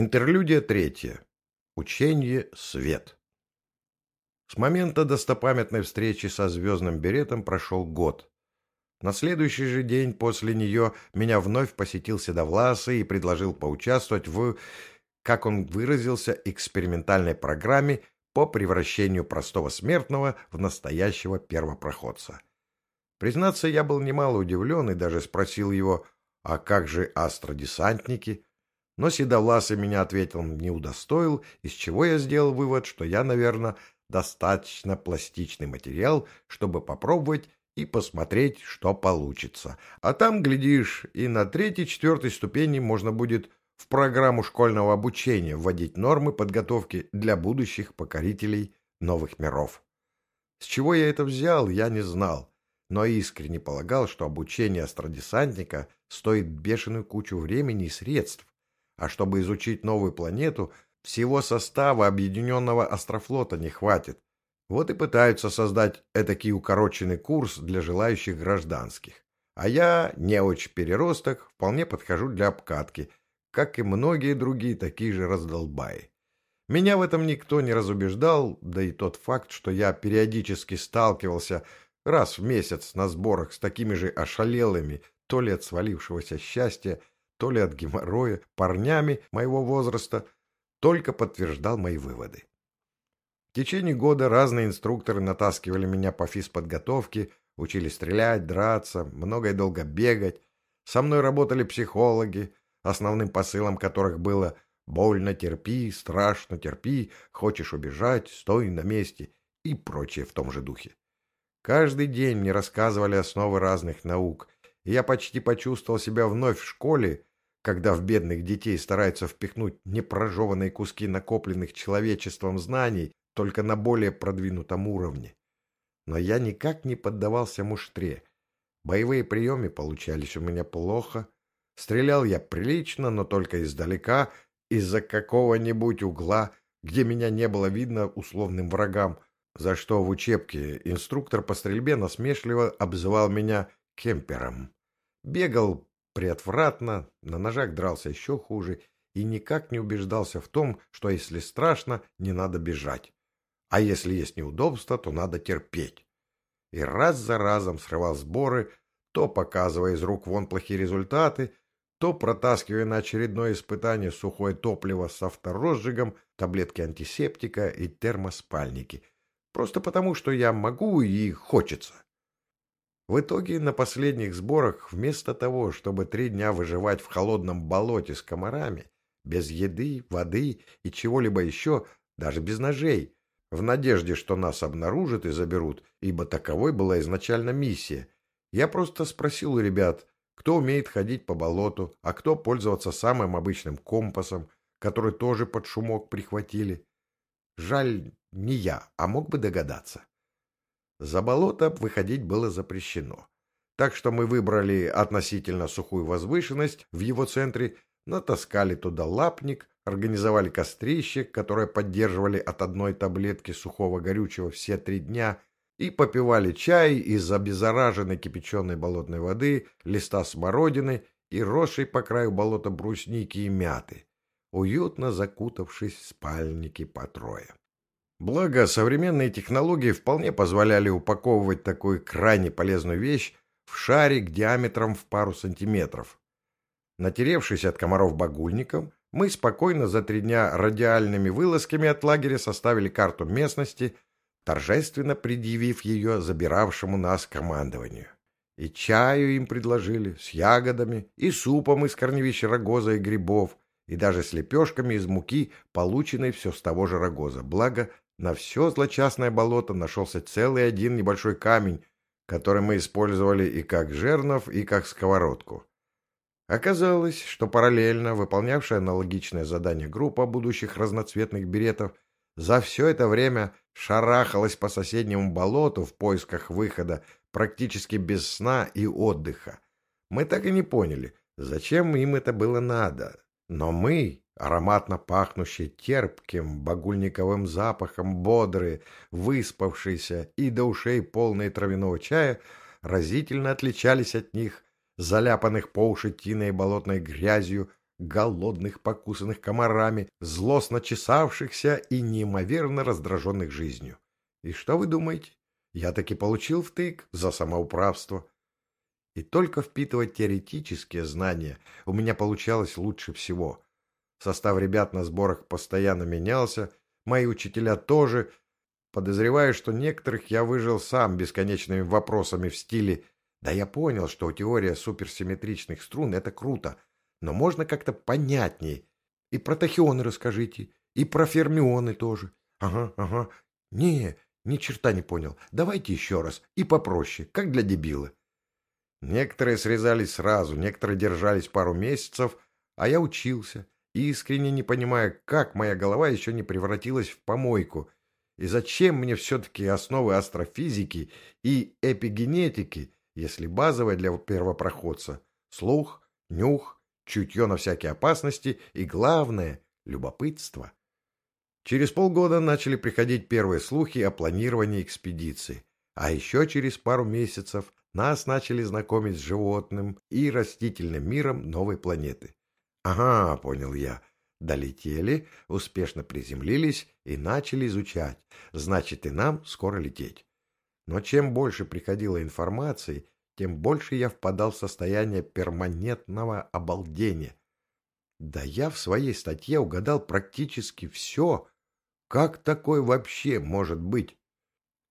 Интерлюдия третья. Учение «Свет». С момента достопамятной встречи со звездным беретом прошел год. На следующий же день после нее меня вновь посетил Седовласый и предложил поучаствовать в, как он выразился, экспериментальной программе по превращению простого смертного в настоящего первопроходца. Признаться, я был немало удивлен и даже спросил его, а как же астродесантники? Но Седовласый меня ответил не удостоил, из чего я сделал вывод, что я, наверное, достаточно пластичный материал, чтобы попробовать и посмотреть, что получится. А там, глядишь, и на третьей-четвертой ступени можно будет в программу школьного обучения вводить нормы подготовки для будущих покорителей новых миров. С чего я это взял, я не знал, но искренне полагал, что обучение астродесантника стоит бешеную кучу времени и средств, а чтобы изучить новую планету, всего состава объединенного астрофлота не хватит. Вот и пытаются создать этакий укороченный курс для желающих гражданских. А я, неуч-переросток, вполне подхожу для обкатки, как и многие другие такие же раздолбаи. Меня в этом никто не разубеждал, да и тот факт, что я периодически сталкивался раз в месяц на сборах с такими же ошалелыми, то ли от свалившегося счастья, то ли от геморроя, парнями моего возраста, только подтверждал мои выводы. В течение года разные инструкторы натаскивали меня по физподготовке, учили стрелять, драться, много и долго бегать. Со мной работали психологи, основным посылом которых было «больно терпи, страшно терпи, хочешь убежать, стой на месте» и прочее в том же духе. Каждый день мне рассказывали основы разных наук, и я почти почувствовал себя вновь в школе, когда в бедных детей стараются впихнуть непрожеванные куски накопленных человечеством знаний только на более продвинутом уровне. Но я никак не поддавался муштре. Боевые приемы получались у меня плохо. Стрелял я прилично, но только издалека, из-за какого-нибудь угла, где меня не было видно условным врагам, за что в учебке инструктор по стрельбе насмешливо обзывал меня кемпером. Бегал приотвратно, на ножах дрался еще хуже и никак не убеждался в том, что если страшно, не надо бежать. А если есть неудобства, то надо терпеть. И раз за разом срывал сборы, то показывая из рук вон плохие результаты, то протаскивая на очередное испытание сухое топливо с авторозжигом, таблетки антисептика и термоспальники. Просто потому, что я могу и хочется. В итоге на последних сборах вместо того, чтобы три дня выживать в холодном болоте с комарами, без еды, воды и чего-либо еще, даже без ножей, в надежде, что нас обнаружат и заберут, ибо таковой была изначально миссия, я просто спросил у ребят, кто умеет ходить по болоту, а кто пользоваться самым обычным компасом, который тоже под шумок прихватили. Жаль, не я, а мог бы догадаться. За болото выходить было запрещено. Так что мы выбрали относительно сухую возвышенность в его центре, натаскали туда лапник, организовали кострище, которое поддерживали от одной таблетки сухого горючего все три дня, и попивали чай из обеззараженной кипяченой болотной воды, листа смородины и росшей по краю болота брусники и мяты, уютно закутавшись в спальники по трое. Благо, современные технологии вполне позволяли упаковывать такую крайне полезную вещь в шарик диаметром в пару сантиметров. Натеревшись от комаров багульником, мы спокойно за три дня радиальными вылазками от лагеря составили карту местности, торжественно предъявив ее забиравшему нас командованию. И чаю им предложили с ягодами, и супом из корневища рогоза и грибов, и даже с лепешками из муки, полученной все с того же рогоза. Благо, на все злочастное болото нашелся целый один небольшой камень, который мы использовали и как жернов, и как сковородку. Оказалось, что параллельно выполнявшая аналогичное задание группа будущих разноцветных беретов за все это время шарахалась по соседнему болоту в поисках выхода практически без сна и отдыха. Мы так и не поняли, зачем им это было надо. Но мы, ароматно пахнущие терпким багульниковым запахом бодрые, выспавшиеся и до ушей полные травяного чая, разительно отличались от них, заляпанных по уши тиной и болотной грязью, голодных, покусанных комарами, злостно чесавшихся и неимоверно раздраженных жизнью. И что вы думаете? Я таки получил втык за самоуправство. И только впитывать теоретические знания у меня получалось лучше всего. Состав ребят на сборах постоянно менялся, мои учителя тоже. Подозреваю, что некоторых я выжил сам бесконечными вопросами в стиле «Да я понял, что теория суперсимметричных струн — это круто, но можно как-то понятнее. И про тахионы расскажите, и про фермионы тоже. Ага, ага. Не, ни черта не понял. Давайте еще раз. И попроще, как для дебила. Некоторые срезались сразу, некоторые держались пару месяцев, а я учился, искренне не понимая, как моя голова еще не превратилась в помойку, и зачем мне все-таки основы астрофизики и эпигенетики, если базовая для первопроходца — слух, нюх, чутье на всякие опасности и, главное, любопытство. Через полгода начали приходить первые слухи о планировании экспедиции, а еще через пару месяцев нас начали знакомить с животным и растительным миром новой планеты. Ага, понял я. Долетели, успешно приземлились и начали изучать. Значит, и нам скоро лететь. Но чем больше приходило информации, тем больше я впадал в состояние перманентного обалдения. Да я в своей статье угадал практически все. Как такое вообще может быть?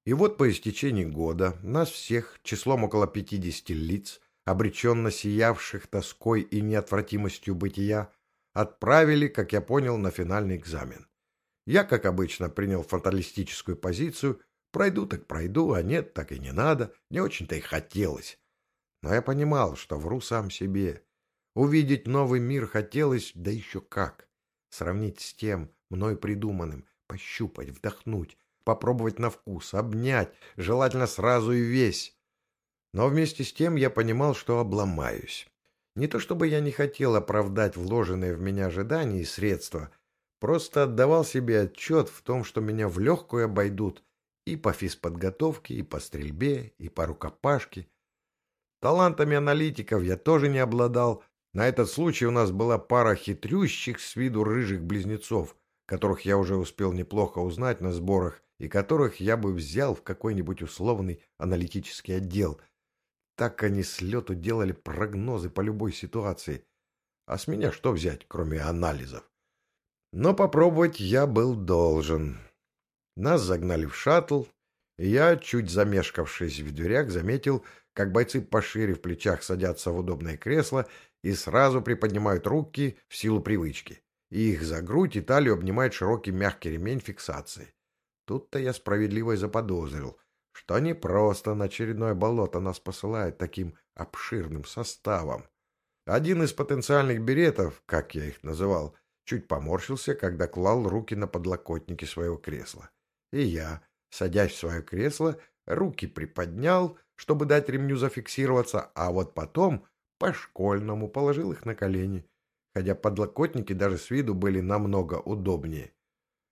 И вот по истечении года нас всех, числом около пятидесяти лиц, обреченно сиявших тоской и неотвратимостью бытия, отправили, как я понял, на финальный экзамен. Я, как обычно, принял фаталистическую позицию. Пройду так пройду, а нет, так и не надо. Не очень-то и хотелось. Но я понимал, что вру сам себе. Увидеть новый мир хотелось, да еще как. Сравнить с тем, мной придуманным, пощупать, вдохнуть, попробовать на вкус, обнять, желательно сразу и весь. Но вместе с тем я понимал, что обломаюсь. Не то чтобы я не хотел оправдать вложенные в меня ожидания и средства, просто отдавал себе отчет в том, что меня в легкую обойдут и по физподготовке, и по стрельбе, и по рукопашке. Талантами аналитиков я тоже не обладал. На этот случай у нас была пара хитрющих с виду рыжих близнецов, которых я уже успел неплохо узнать на сборах и которых я бы взял в какой-нибудь условный аналитический отдел. Так они с лету делали прогнозы по любой ситуации. А с меня что взять, кроме анализов? Но попробовать я был должен. Нас загнали в шаттл, и я, чуть замешкавшись в дверях, заметил, как бойцы пошире в плечах садятся в удобное кресло и сразу приподнимают руки в силу привычки. И их за грудь и талию обнимает широкий мягкий ремень фиксации. Тут-то я справедливо и заподозрил, что не просто на очередное болото нас посылают таким обширным составом. Один из потенциальных беретов, как я их называл, чуть поморщился, когда клал руки на подлокотники своего кресла. И я, садясь в свое кресло, руки приподнял, чтобы дать ремню зафиксироваться, а вот потом по-школьному положил их на колени, хотя подлокотники даже с виду были намного удобнее.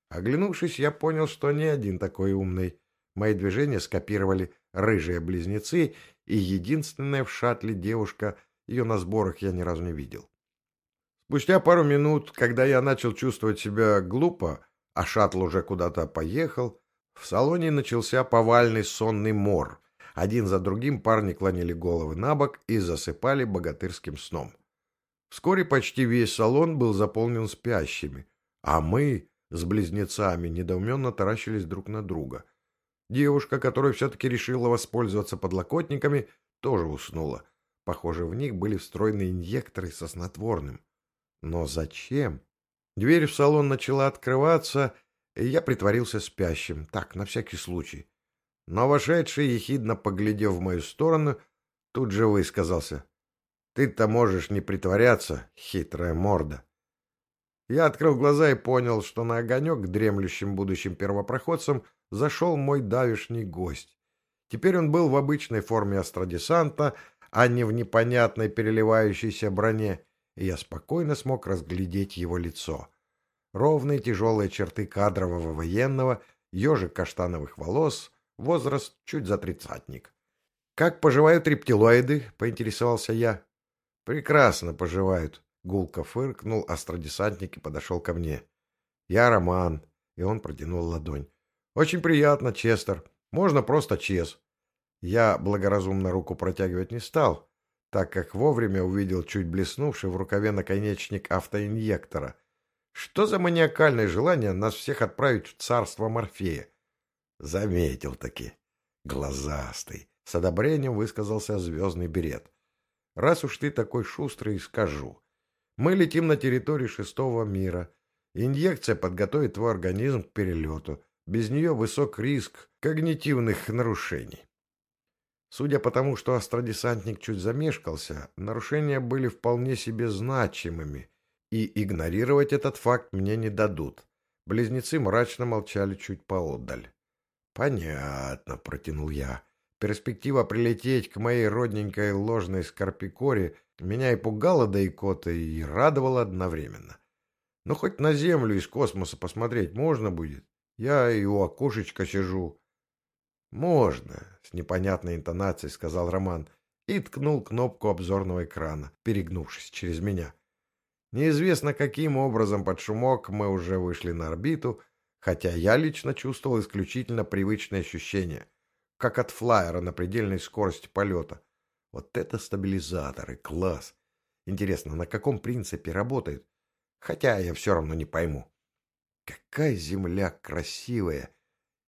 Оглянувшись, я понял, что не один такой умный. Мои движения скопировали рыжие близнецы, и единственная в шаттле девушка, ее на сборах я ни разу не видел. Спустя пару минут, когда я начал чувствовать себя глупо, а шаттл уже куда-то поехал, в салоне начался повальный сонный мор. Один за другим парни клонили головы на бок и засыпали богатырским сном. Вскоре почти весь салон был заполнен спящими, а мы с близнецами недоуменно таращились друг на друга. Девушка, которая все-таки решила воспользоваться подлокотниками, тоже уснула. Похоже, в них были встроены инъекторы со снотворным. Но зачем? Дверь в салон начала открываться, и я притворился спящим, так, на всякий случай. Но вошедший, ехидно поглядев в мою сторону, тут же высказался. «Ты-то можешь не притворяться, хитрая морда». Я открыл глаза и понял, что на огонек дремлющим будущим первопроходцам зашел мой давишний гость. Теперь он был в обычной форме астродесанта, а не в непонятной переливающейся броне, и я спокойно смог разглядеть его лицо. Ровные тяжелые черты кадрового военного, ежик каштановых волос, возраст чуть за тридцатник. «Как поживают рептилоиды?» — поинтересовался я. «Прекрасно поживают», Гулко фыркнул астродесантник и подошел ко мне. «Я Роман», и он протянул ладонь. «Очень приятно, Честер. Можно просто Чес». Я благоразумно руку протягивать не стал, так как вовремя увидел чуть блеснувший в рукаве наконечник автоинъектора. Что за маниакальное желание нас всех отправить в царство Морфея? Заметил таки. Глазастый. С одобрением высказался звездный берет. Раз уж ты такой шустрый, скажу. Мы летим на территории шестого мира. Инъекция подготовит твой организм к перелету. Без нее высок риск когнитивных нарушений. Судя по тому, что астродесантник чуть замешкался, нарушения были вполне себе значимыми, и игнорировать этот факт мне не дадут. Близнецы мрачно молчали чуть поодаль. «Понятно», — протянул я. Перспектива прилететь к моей родненькой ложной скорпикоре меня и пугала да икота, и радовала одновременно. Но ну, хоть на Землю из космоса посмотреть можно будет. Я и у окошечка сижу. «Можно», — с непонятной интонацией сказал Роман и ткнул кнопку обзорного экрана, перегнувшись через меня. Неизвестно, каким образом под шумок мы уже вышли на орбиту, хотя я лично чувствовал исключительно привычные ощущения, как от флайера на предельной скорости полета. Вот это стабилизаторы, класс! Интересно, на каком принципе работает? Хотя я все равно не пойму. Какая земля красивая!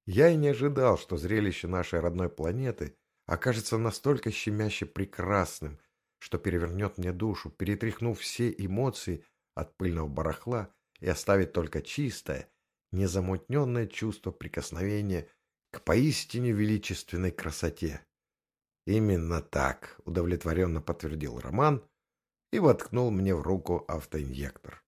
Я и не ожидал, что зрелище нашей родной планеты окажется настолько щемяще прекрасным, что перевернет мне душу, перетряхнув все эмоции от пыльного барахла и оставит только чистое, незамутненное чувство прикосновения к поистине величественной красоте. Именно так, удовлетворенно подтвердил Роман и воткнул мне в руку автоинъектор.